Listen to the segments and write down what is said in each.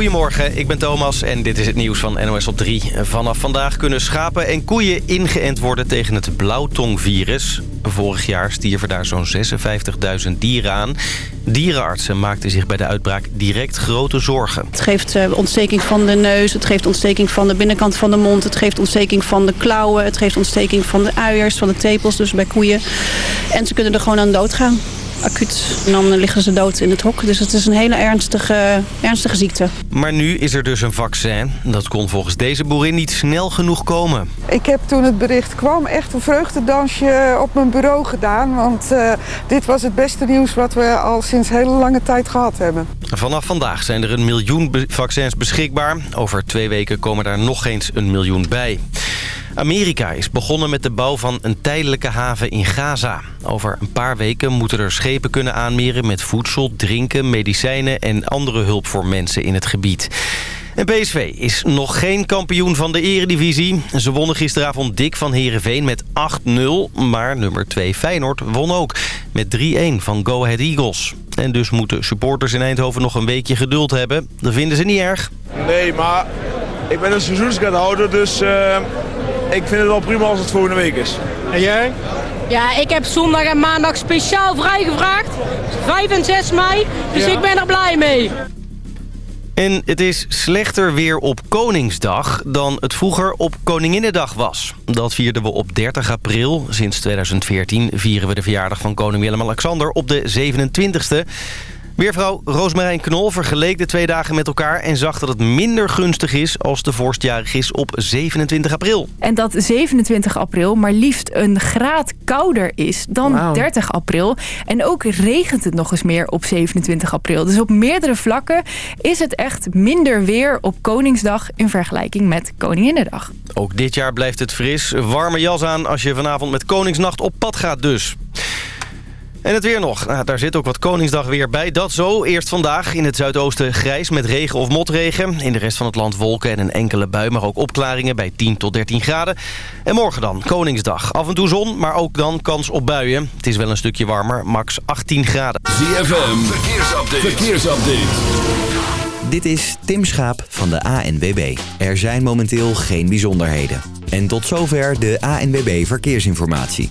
Goedemorgen, ik ben Thomas en dit is het nieuws van NOS op 3. Vanaf vandaag kunnen schapen en koeien ingeënt worden tegen het blauwtongvirus. Vorig jaar stierven daar zo'n 56.000 dieren aan. Dierenartsen maakten zich bij de uitbraak direct grote zorgen. Het geeft eh, ontsteking van de neus, het geeft ontsteking van de binnenkant van de mond... het geeft ontsteking van de klauwen, het geeft ontsteking van de uiers, van de tepels, dus bij koeien. En ze kunnen er gewoon aan doodgaan acuut. En dan liggen ze dood in het hok. Dus het is een hele ernstige, ernstige ziekte. Maar nu is er dus een vaccin. Dat kon volgens deze boerin niet snel genoeg komen. Ik heb toen het bericht kwam echt een vreugdedansje op mijn bureau gedaan. Want uh, dit was het beste nieuws wat we al sinds hele lange tijd gehad hebben. Vanaf vandaag zijn er een miljoen vaccins beschikbaar. Over twee weken komen daar nog eens een miljoen bij. Amerika is begonnen met de bouw van een tijdelijke haven in Gaza. Over een paar weken moeten er schepen kunnen aanmeren met voedsel, drinken, medicijnen en andere hulp voor mensen in het gebied. En PSV is nog geen kampioen van de eredivisie. Ze wonnen gisteravond dik van Heerenveen met 8-0. Maar nummer 2 Feyenoord won ook met 3-1 van Go Ahead Eagles. En dus moeten supporters in Eindhoven nog een weekje geduld hebben. Dat vinden ze niet erg. Nee, maar ik ben een seizoenskaarthouder, dus... Uh ik vind het wel prima als het volgende week is. En jij? Ja, ik heb zondag en maandag speciaal vrijgevraagd. 5 en 6 mei. Dus ik ben er blij mee. En het is slechter weer op Koningsdag dan het vroeger op Koninginnedag was. Dat vierden we op 30 april. Sinds 2014 vieren we de verjaardag van koning Willem-Alexander op de 27e. Weervrouw Roosmarijn Knol vergeleek de twee dagen met elkaar... en zag dat het minder gunstig is als de vorstjarig is op 27 april. En dat 27 april maar liefst een graad kouder is dan 30 april. En ook regent het nog eens meer op 27 april. Dus op meerdere vlakken is het echt minder weer op Koningsdag... in vergelijking met Koninginnedag. Ook dit jaar blijft het fris. Warme jas aan als je vanavond met Koningsnacht op pad gaat dus. En het weer nog. Nou, daar zit ook wat Koningsdag weer bij. Dat zo. Eerst vandaag in het zuidoosten grijs met regen of motregen. In de rest van het land wolken en een enkele bui, maar ook opklaringen bij 10 tot 13 graden. En morgen dan, Koningsdag. Af en toe zon, maar ook dan kans op buien. Het is wel een stukje warmer, max 18 graden. ZFM, verkeersupdate. verkeersupdate. Dit is Tim Schaap van de ANWB. Er zijn momenteel geen bijzonderheden. En tot zover de ANWB Verkeersinformatie.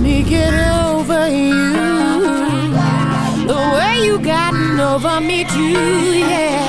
me get over you the way you gotten over me too, yeah.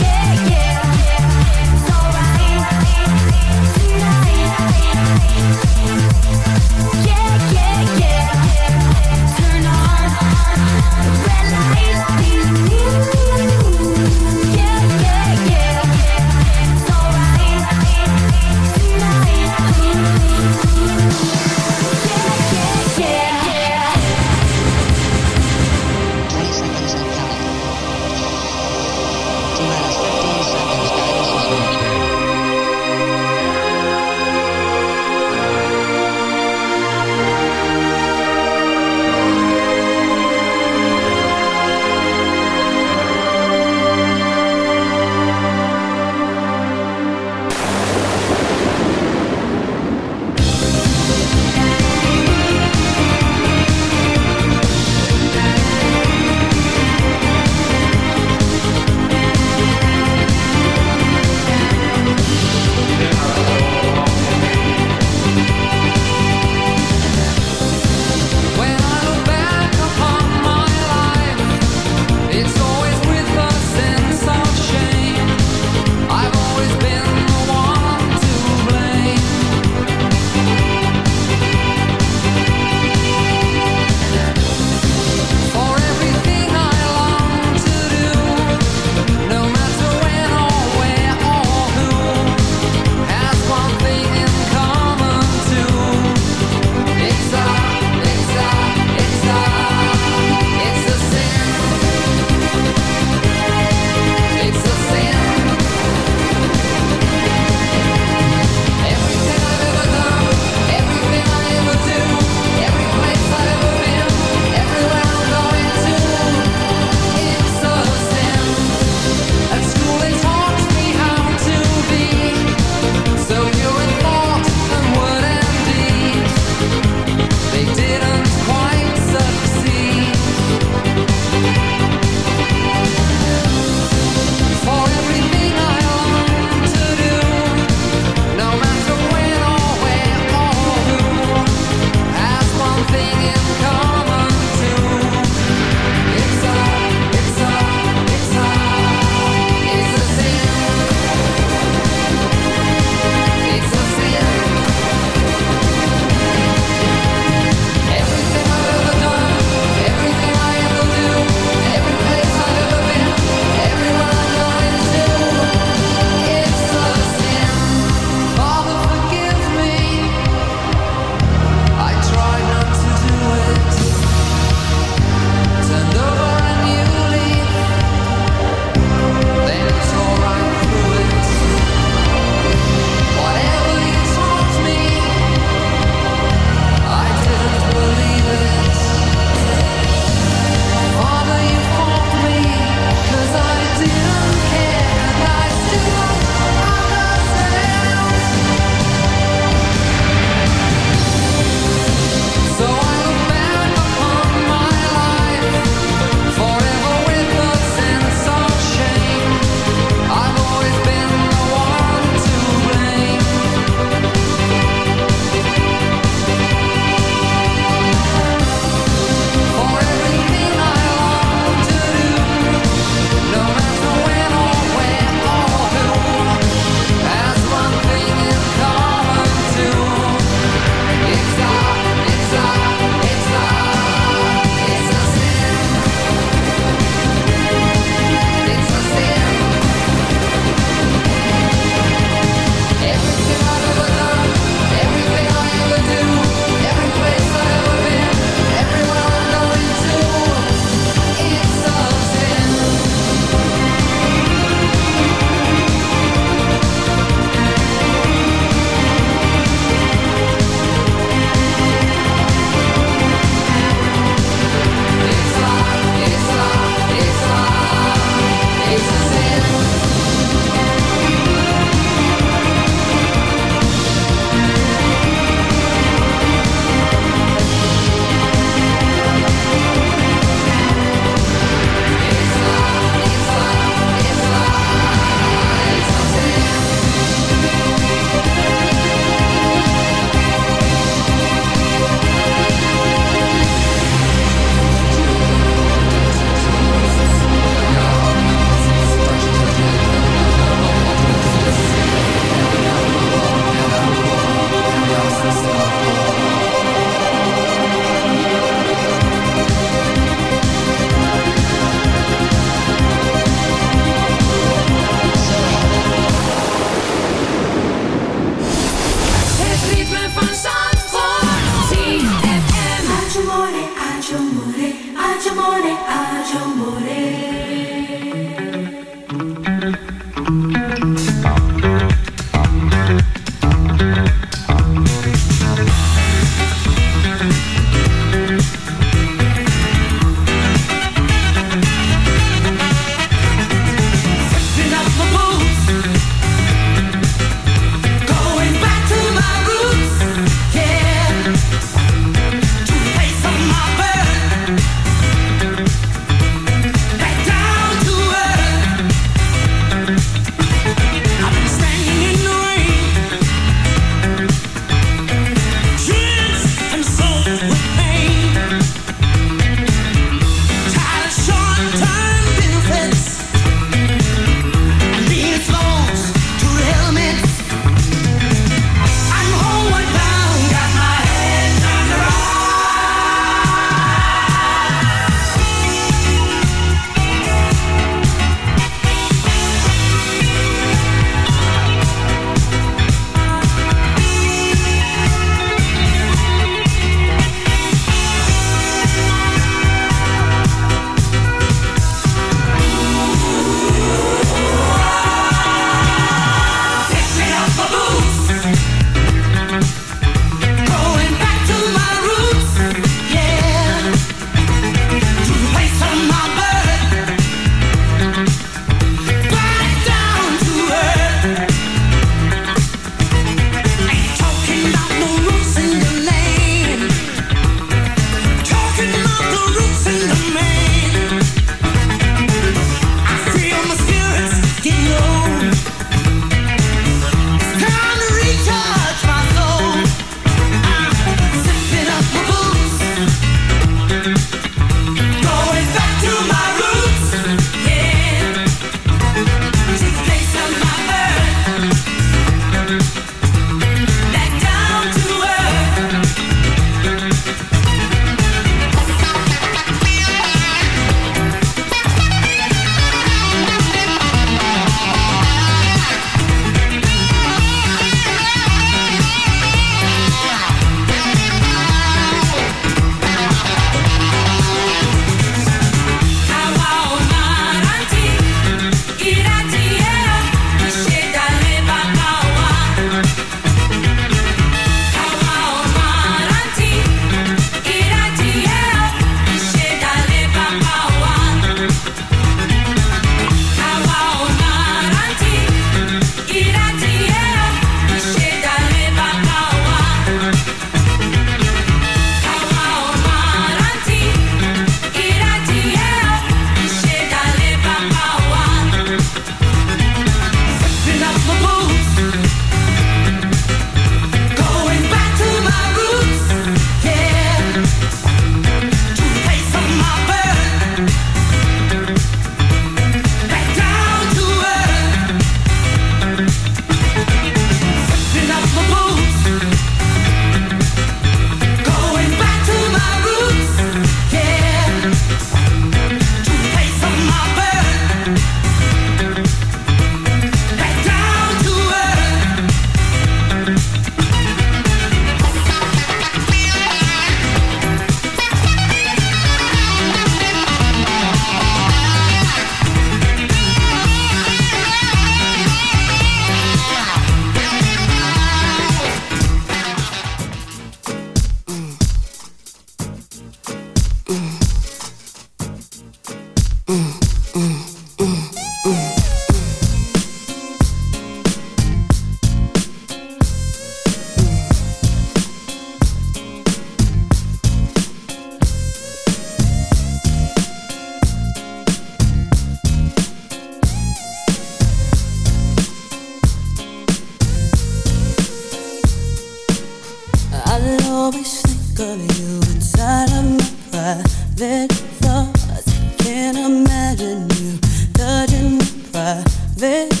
always think of you inside of my private thoughts. Can't imagine you touching my private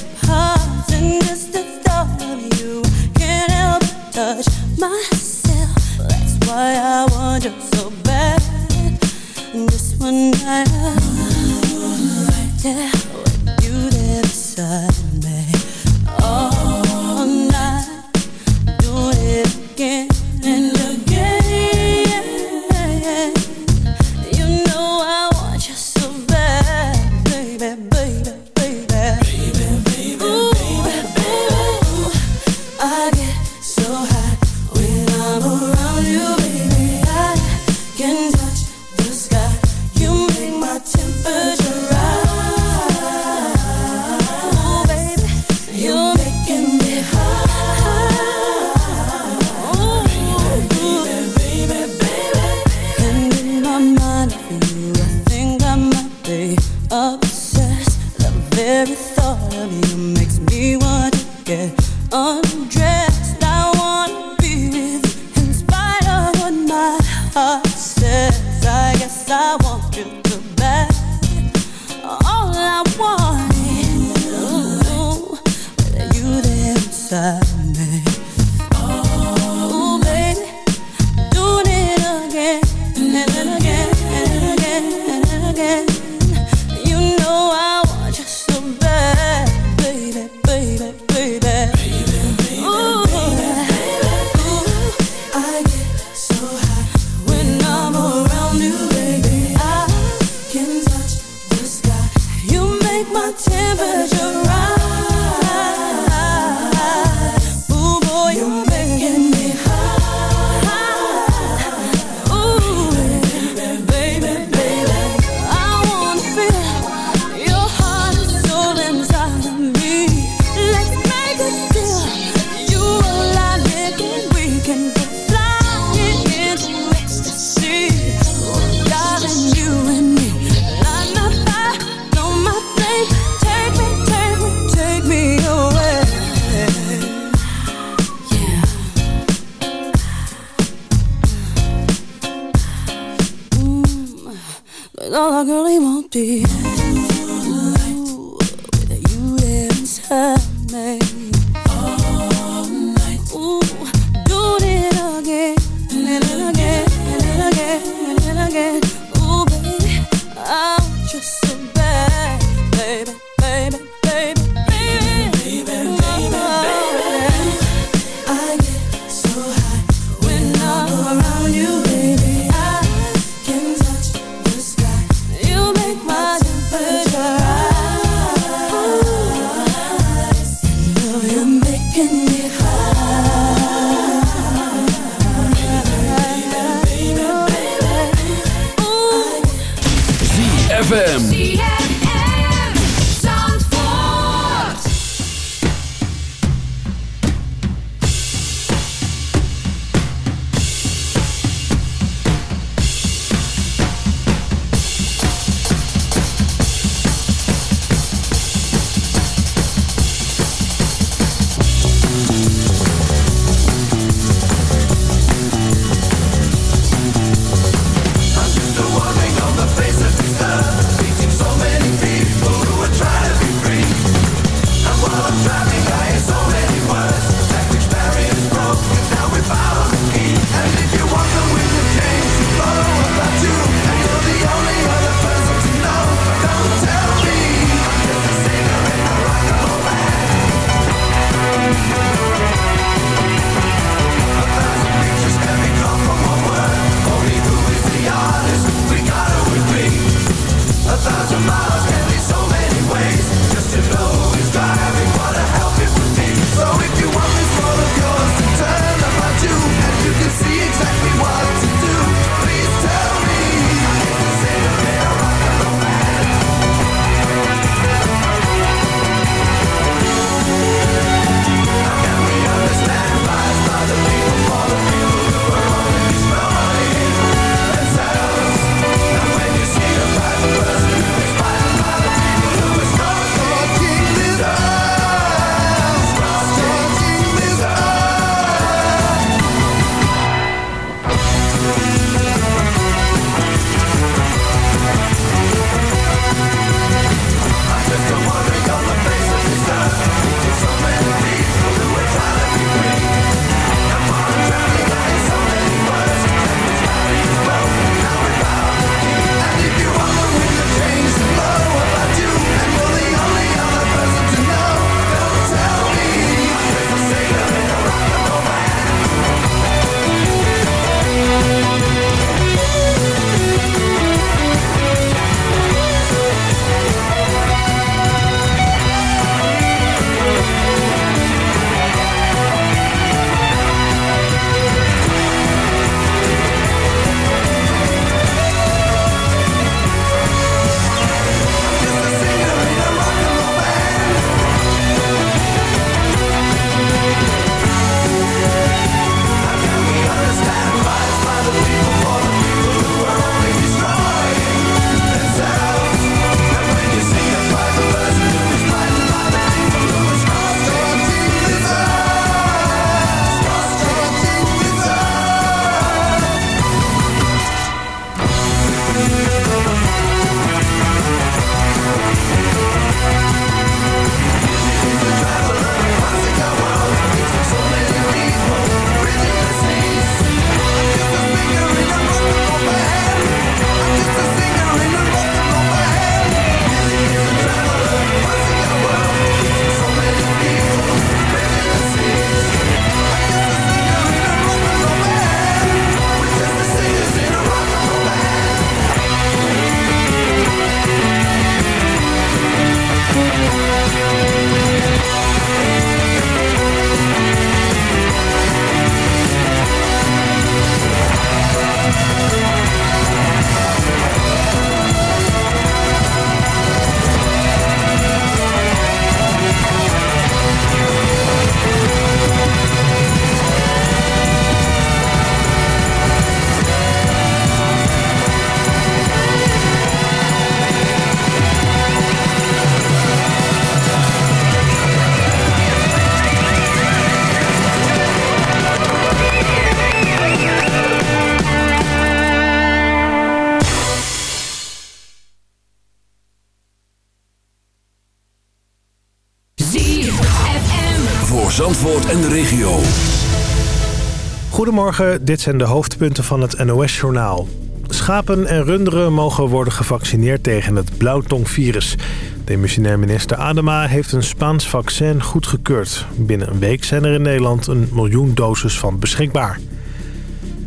Goedemorgen, dit zijn de hoofdpunten van het NOS-journaal. Schapen en runderen mogen worden gevaccineerd tegen het blauwtongvirus. Demissionair minister Adema heeft een Spaans vaccin goedgekeurd. Binnen een week zijn er in Nederland een miljoen doses van beschikbaar.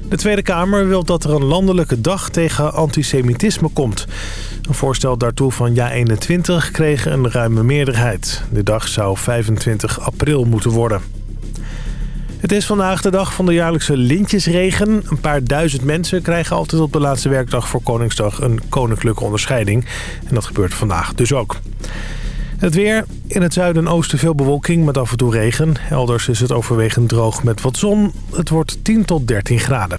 De Tweede Kamer wil dat er een landelijke dag tegen antisemitisme komt. Een voorstel daartoe van JA21 kreeg een ruime meerderheid. De dag zou 25 april moeten worden. Het is vandaag de dag van de jaarlijkse lintjesregen. Een paar duizend mensen krijgen altijd op de laatste werkdag voor Koningsdag een koninklijke onderscheiding. En dat gebeurt vandaag dus ook. Het weer. In het zuiden en oosten veel bewolking met af en toe regen. Elders is het overwegend droog met wat zon. Het wordt 10 tot 13 graden.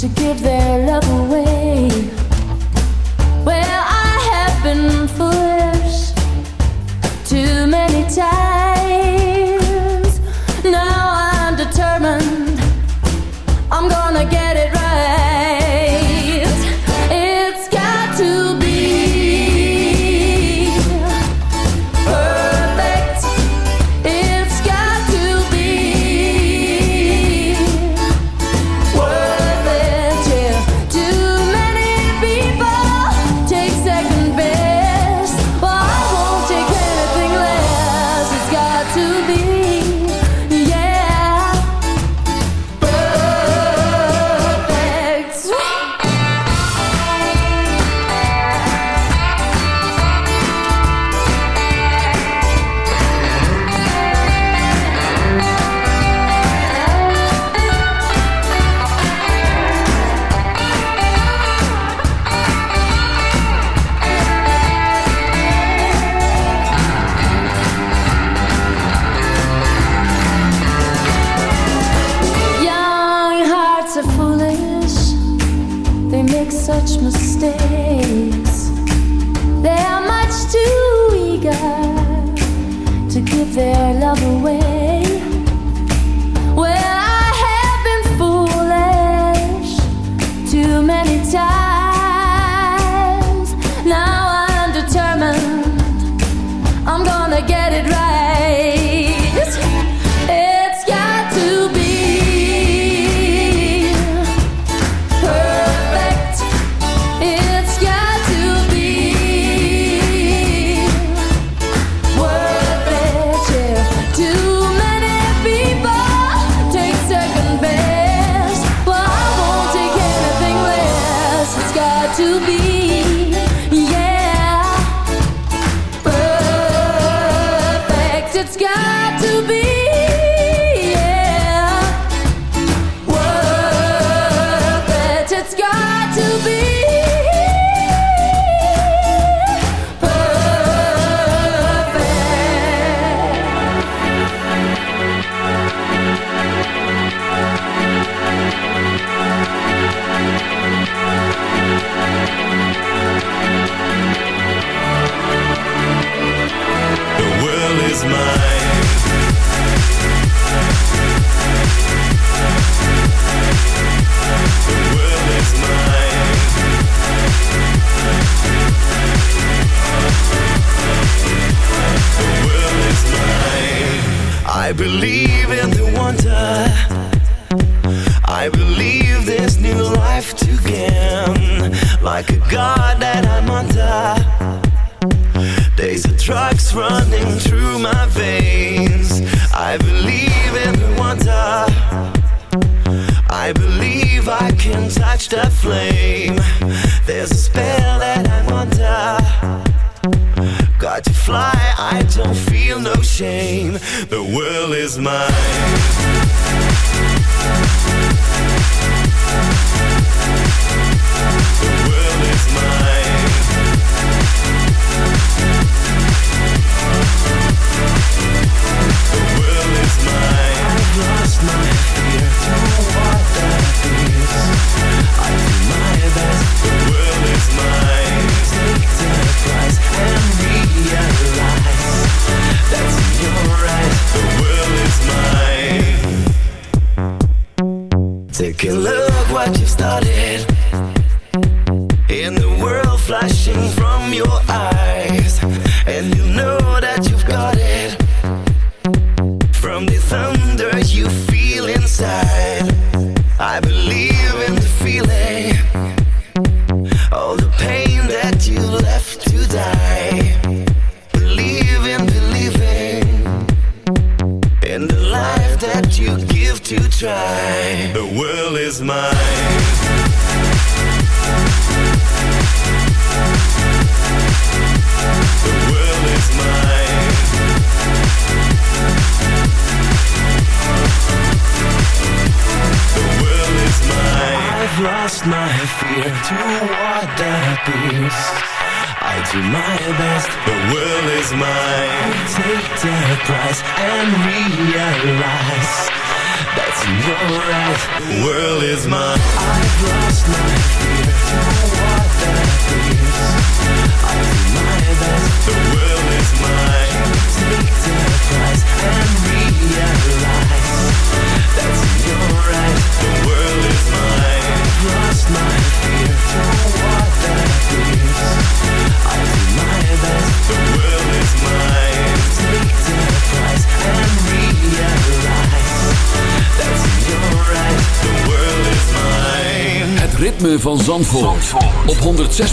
To give their love away.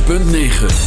106.9